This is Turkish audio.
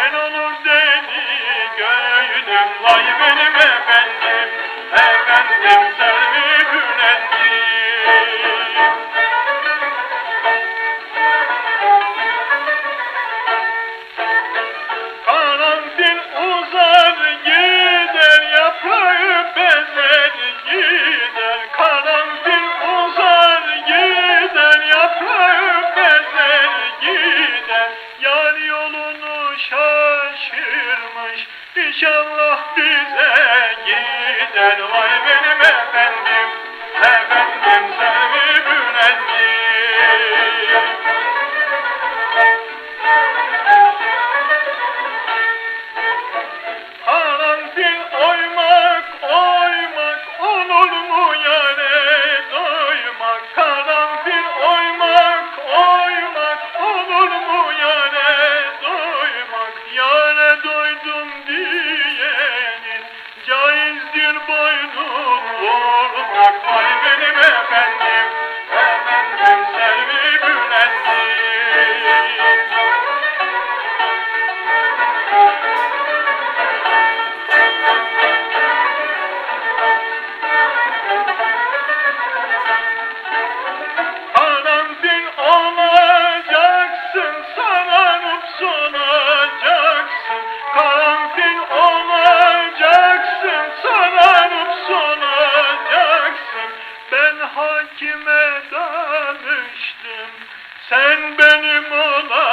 Ben onun deli gönlüm Vay benim efendim. Efendim Selvi and why sunacaksın Karanfil olacaksın Sararıp sunacaksın. Ben hakime danıştım Sen benim olacaksın